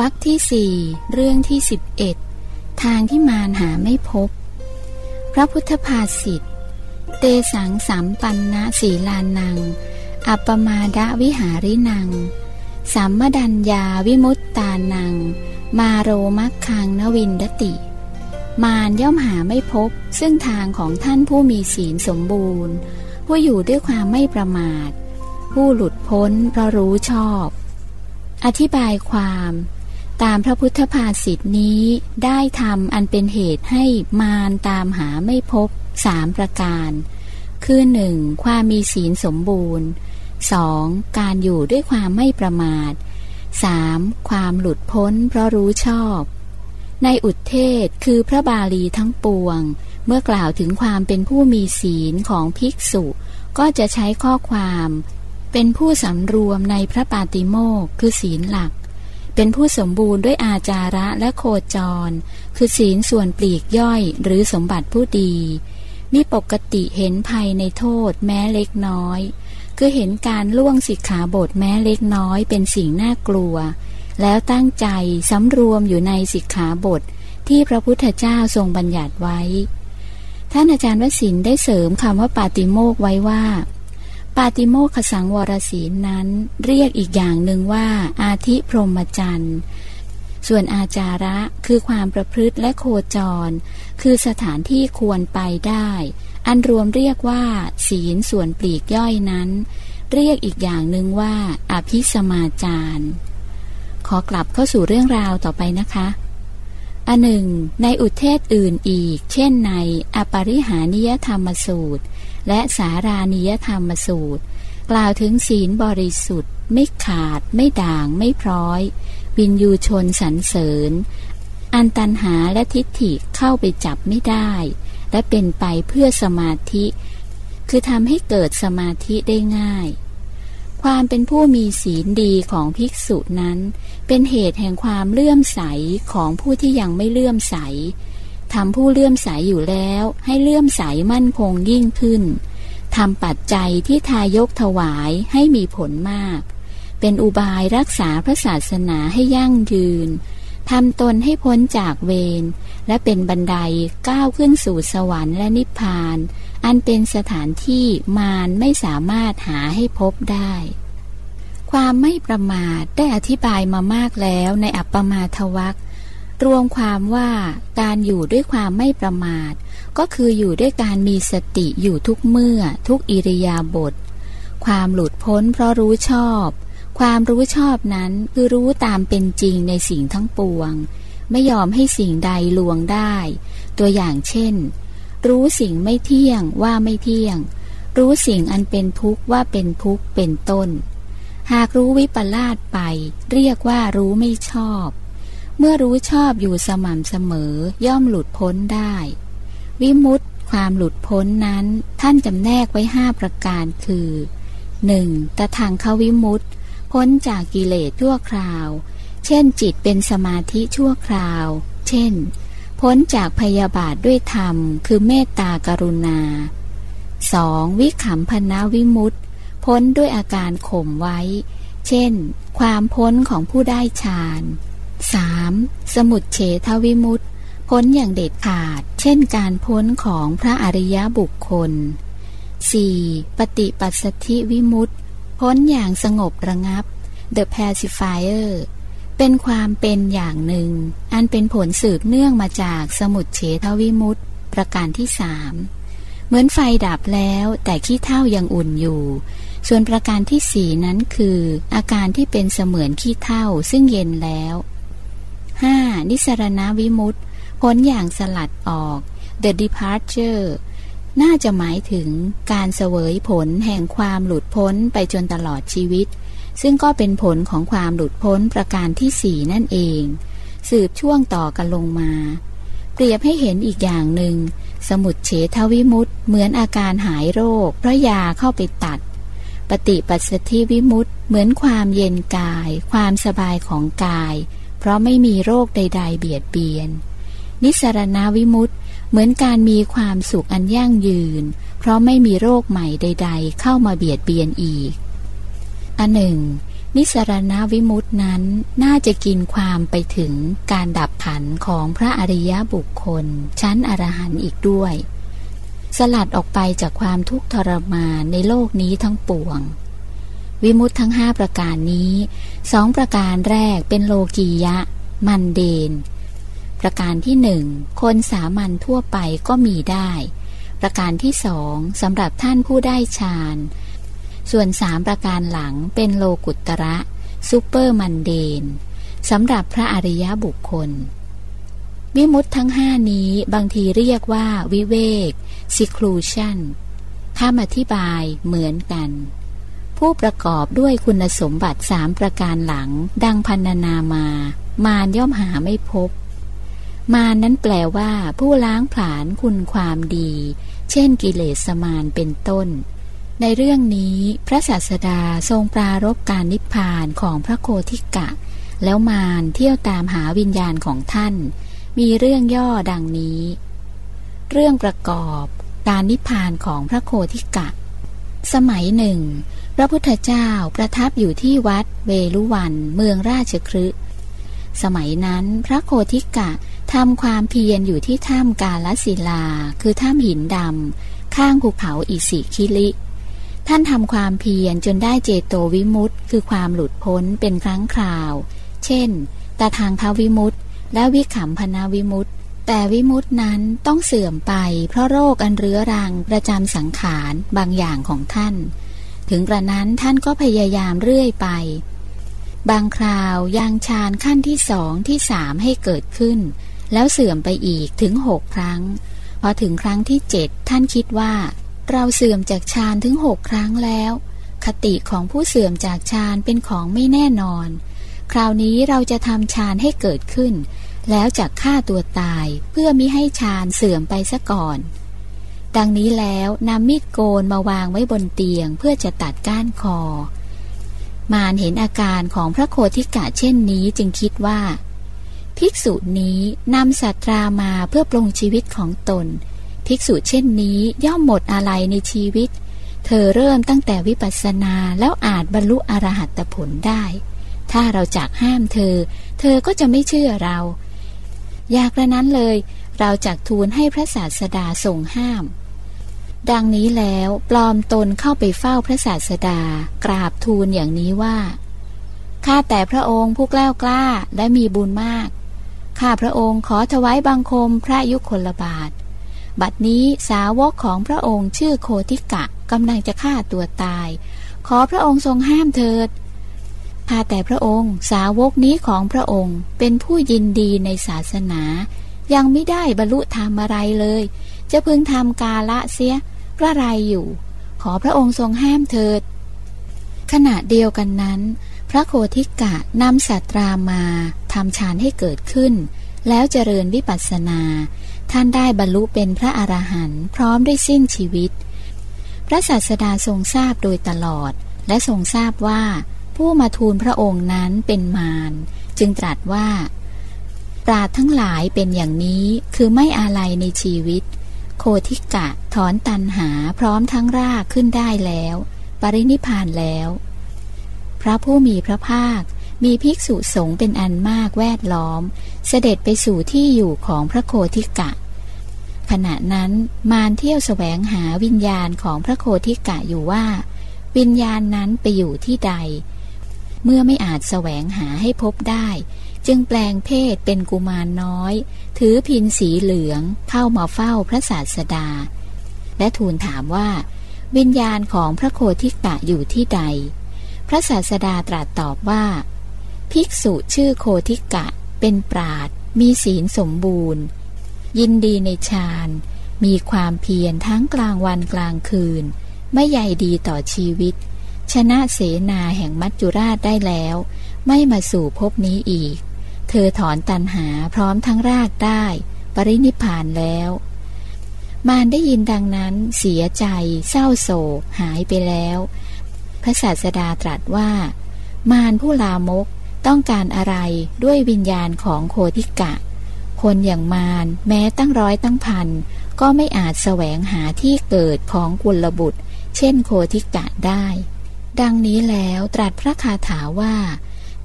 วรรคที่สี่เรื่องที่สิบเอ็ดทางที่มารหาไม่พบ พระพุทธภาษิตเตสังสัมปันนะสีลานัง อัปปมาดะวิหารินังสัมมดัญญาวิมุตตานัง มาโรมักคังนวินดติ มารย่อมหาไม่พบ ซึ่งทางของท่านผู้มีศีลสมบูรณ์ ผู้อยู่ด้วยความไม่ประมาท ผู้หลุดพ้นเพราะรู้ชอบ อธิบายความ ตามพระพุทธภาษิตนี้ได้ทำอันเป็นเหตุให้มารตามหาไม่พบสามประการ คือหนึ่งความมีศีลสมบูรณ์สองการอยู่ด้วยความไม่ประมาทสามความหลุดพ้นเพราะรู้ชอบ ในอุทเทศคือพระบาลีทั้งปวง เมื่อกล่าวถึงความเป็นผู้มีศีลของภิกษุ ก็จะใช้ข้อความ เป็นผู้สำรวมในพระปาติโมกคือศีลหลัก เป็นผู้สมบูรณ์ด้วยอาจาระและโคจร คือศีลส่วนปลีกย่อยหรือสมบัติผู้ดี มีปกติเห็นภัยในโทษแม้เล็กน้อย คือเห็นการล่วงสิกขาบทแม้เล็กน้อยเป็นสิ่งน่ากลัว แล้วตั้งใจสำรวมอยู่ในสิกขาบทที่พระพุทธเจ้าทรงบัญญัติไว้ ท่านอาจารย์วสินได้เสริมคำว่าปาติโมกไว้ว่า ปาติโมขสังวรศีลนั้น เรียกอีกอย่างหนึ่งว่า อาทิพรหมจันทร์ส่วนอาจาระคือความประพฤติและโคจร คือสถานที่ควรไปได้ อันรวมเรียกว่า ศีลส่วนปลีกย่อยนั้น เรียกอีกอย่างหนึ่งว่า อภิสมาจารขอกลับเข้าสู่เรื่องราวต่อไปนะคะอันหนึ่งในอุเทศอื่นอีก เช่นในอปริหานิยธรรมสูตร และสารานิยธรรมสูตร กล่าวถึงศีลบริสุทธิ์ ไม่ขาด ไม่ด่าง ไม่พร้อย วินยูชนสรรเสริญ อันตันหาและทิฏฐิเข้าไปจับไม่ได้ และเป็นไปเพื่อสมาธิ คือทำให้เกิดสมาธิได้ง่าย ความเป็นผู้มีศีลดีของภิกษุนั้น เป็นเหตุแห่งความเลื่อมใสของผู้ที่ยังไม่เลื่อมใส ทำผู้เลื่อมใสยอยู่แล้ว ให้เลื่อมใสมั่นคงยิ่งขึ้นทำปัจจัยที่ทายกถวายให้มีผลมาก เป็นอุบายรักษาพระศาสนาให้ยั่งยืนทำตนให้พ้นจากเวร และเป็นบันไดก้าวขึ้นสู่สวรรค์และนิพพาน อันเป็นสถานที่มารไม่สามารถหาให้พบได้ ความไม่ประมาทได้อธิบายมามากแล้วในอัปปมาทวัก รวมความว่าการอยู่ด้วยความไม่ประมาท ก็คืออยู่ด้วยการมีสติอยู่ทุกเมื่อทุกอิริยาบถความหลุดพ้นเพราะรู้ชอบ ความรู้ชอบนั้นคือรู้ตามเป็นจริงในสิ่งทั้งปวง ไม่ยอมให้สิ่งใดลวงได้ ตัวอย่างเช่น รู้สิ่งไม่เที่ยงว่าไม่เที่ยง รู้สิ่งอันเป็นทุกข์ว่าเป็นทุกข์เป็นต้น หากรู้วิปลาสไป เรียกว่ารู้ไม่ชอบ เมื่อรู้ชอบอยู่สม่ำเสมอย่อมหลุดพ้นได้ วิมุตติความหลุดพ้นนั้นท่านจำแนกไว้ห้าประการคือ 1. ตะทางเขาวิมุตติ พ้นจากกิเลสชั่วคราว เช่นจิตเป็นสมาธิชั่วคราว เช่น พ้นจากพยาบาทด้วยธรรม คือเมตตากรุณา 2. วิขำพนาวิมุตติ พ้นด้วยอาการข่มไว้ เช่น ความพ้นของผู้ได้ฌาน 3. สมุดเฉทวิมุตต์พ้นอย่างเด็ดขาด เช่นการพ้นของพระอริยบุคคล 4. ปฏิปัสสธิวิมุตต์พ้นอย่างสงบระงับ The pacifier เป็นความเป็นอย่างหนึ่ง อันเป็นผลสืบเนื่องมาจากสมุดเฉทวิมุตต์ประการที่สามเหมือนไฟดับแล้วแต่ขี้เท่ายังอุ่นอยู่ ส่วนประการที่สี่นั้นคือ อาการที่เป็นเสมือนขี้เท่าซึ่งเย็นแล้ว 5. นิสรณวิมุตต์พ้นอย่างสลัดออก the departure น่าจะหมายถึงการเสวยผลแห่งความหลุดพ้นไปจนตลอดชีวิต ซึ่งก็เป็นผลของความหลุดพ้นประการที่สี่นั่นเอง สืบช่วงต่อกันลงมา เปรียบให้เห็นอีกอย่างหนึ่ง สมุดเฉทวิมุตต์เหมือนอาการหายโรค เพราะยาเข้าไปตัด ปฏิปัสสธิวิมุตต์เหมือนความเย็นกาย ความสบายของกาย เพราะไม่มีโรคใด ๆ เบียดเบียน นิสรณวิมุตต์เหมือนการมีความสุขอันยั่งยืน เพราะไม่มีโรคใหม่ใด ๆ เข้ามาเบียดเบียนอีก อันหนึ่ง นิสรณวิมุตินั้นน่าจะกินความไปถึงการดับขันของพระอริยบุคคล ชั้นอรหันต์อีกด้วย สลัดออกไปจากความทุกข์ทรมานในโลกนี้ทั้งปวง วิมุตทั้งห้าประการนี้สองประการแรกเป็นโลกียะ มันเดน ประการที่หนึ่งคนสามัญทั่วไปก็มีได้ ประการที่สองสำหรับท่านผู้ได้ฌานส่วนสามประการหลังเป็นโลกุตระซูเปอร์มันเดนสำหรับพระอริยบุคคล วิมุตทั้งห้านี้บางทีเรียกว่าวิเวก seclusion ถ้าอธิบายเหมือนกัน ผู้ประกอบด้วยคุณสมบัติสามประการหลัง ดังพันนามา มารย่อมหาไม่พบ มานั้นแปลว่า ผู้ล้างผลาญคุณความดี เช่นกิเลสมารเป็นต้น ในเรื่องนี้พระศาสดาทรงปรารบการนิพพานของพระโคทิกะ แล้วมารเที่ยวตามหาวิญญาณของท่าน มีเรื่องย่อดังนี้ เรื่องประกอบการนิพพานของพระโคทิกะ สมัยหนึ่ง พระพุทธเจ้าประทับอยู่ที่วัดเวลุวันเมืองราชครึสมัยนั้นพระโคทิกะทำความเพียรอยู่ที่ถ้ำกาลศิลา คือถ้ำหินดำข้างภูเขาอิสิคิลิ ท่านทำความเพียรจนได้เจโตวิมุตต์คือความหลุดพ้นเป็นครั้งคราว เช่นตาทางพาวิมุตต์และวิขำพนาวิมุตต์ แต่วิมุตต์นั้นต้องเสื่อมไป เพราะโรคอันเรื้อรังประจำสังขารบางอย่างของท่าน ถึงกระนั้นท่านก็พยายามเรื่อยไป บางคราวยังฌานขั้นที่สองที่สามให้เกิดขึ้น แล้วเสื่อมไปอีกถึงหกครั้ง พอถึงครั้งที่เจ็ดท่านคิดว่า เราเสื่อมจากฌานถึงหกครั้งแล้ว คติของผู้เสื่อมจากฌานเป็นของไม่แน่นอน คราวนี้เราจะทำฌานให้เกิดขึ้น แล้วจะฆ่าตัวตายเพื่อมิให้ฌานเสื่อมไปซะก่อน ดังนี้แล้วนำมีดโกนมาวางไว้บนเตียงเพื่อจะตัดก้านคอ มารเห็นอาการของพระโคทิกะเช่นนี้จึงคิดว่า ภิกษุนี้นำสัตรามาเพื่อปลงชีวิตของตน ภิกษุเช่นนี้ย่อมหมดอะไรในชีวิต เธอเริ่มตั้งแต่วิปัสสนาแล้วอาจบรรลุอรหัตผลได้ ถ้าเราจากห้ามเธอ เธอก็จะไม่เชื่อเรา ยากระนั้นเลย เราจากทูลให้พระศาสดาทรงห้าม ดังนี้แล้วปลอมตนเข้าไปเฝ้าพระศาสดา กราบทูลอย่างนี้ว่า ข้าแต่พระองค์ผู้กล้ากล้าและมีบุญมาก ข้าพระองค์ขอถวายบังคมพระยุคลบาท บัดนี้สาวกของพระองค์ชื่อโคติกะกำลังจะฆ่าตัวตาย ขอพระองค์ทรงห้ามเถิด พาแต่พระองค์สาวกนี้ของพระองค์เป็นผู้ยินดีในศาสนา ยังไม่ได้บรรลุธรรมอะไรเลย จะพึงทำกาละเสียกระไรอยู่ ขอพระองค์ทรงห้ามเถิด ขณะเดียวกันนั้น พระโคทิกะนำสัตรามาทำฌานให้เกิดขึ้น แล้วเจริญวิปัสสนา ท่านได้บรรลุเป็นพระอรหันต์พร้อมด้วยสิ้นชีวิต พระศาสดาทรงทราบโดยตลอดและทรงทราบว่า ผู้มาทูลพระองค์นั้นเป็นมารจึงตรัสว่า ปราดทั้งหลายเป็นอย่างนี้คือไม่อาลัยในชีวิต โคทิกะถอนตันหาพร้อมทั้งรากขึ้นได้แล้ว ปรินิพานแล้ว พระผู้มีพระภาคมีภิกษุสงฆ์เป็นอันมากแวดล้อม เสด็จไปสู่ที่อยู่ของพระโคทิกะ ขณะนั้นมารเที่ยวสแสวงหาวิญญาณของพระโคทิกะอยู่ว่า วิญญาณนั้นไปอยู่ที่ใด เมื่อไม่อาจแสวงหาให้พบได้ จึงแปลงเพศเป็นกุมารน้อย ถือพินสีเหลืองเข้ามาเฝ้าพระศาสดา และทูลถามว่า วิญญาณของพระโคทิกะอยู่ที่ใด พระศาสดาตรัสตอบว่า ภิกษุชื่อโคทิกะเป็นปราดมีศีลสมบูรณ์ ยินดีในฌานมีความเพียรทั้งกลางวันกลางคืน ไม่ใหญ่ดีต่อชีวิต ชนะเสนาแห่งมัจจุราชได้แล้ว ไม่มาสู่ภพนี้อีก เธอถอนตันหาพร้อมทั้งรากได้ ปรินิพานแล้ว มารได้ยินดังนั้นเสียใจ เศร้าโศก หายไปแล้ว พระศาสดาตรัสว่า มารผู้ลามกต้องการอะไรด้วยวิญญาณของโคทิกะ คนอย่างมารแม้ตั้งร้อยตั้งพัน ก็ไม่อาจแสวงหาที่เกิดของกุลบุตร เช่นโคทิกะได้ ดังนี้แล้วตรัสพระคาถาว่า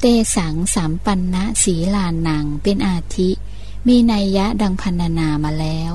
เตสังสามปันนะสีลานังเป็นอาทิ มีนัยยะดังพันนามาแล้ว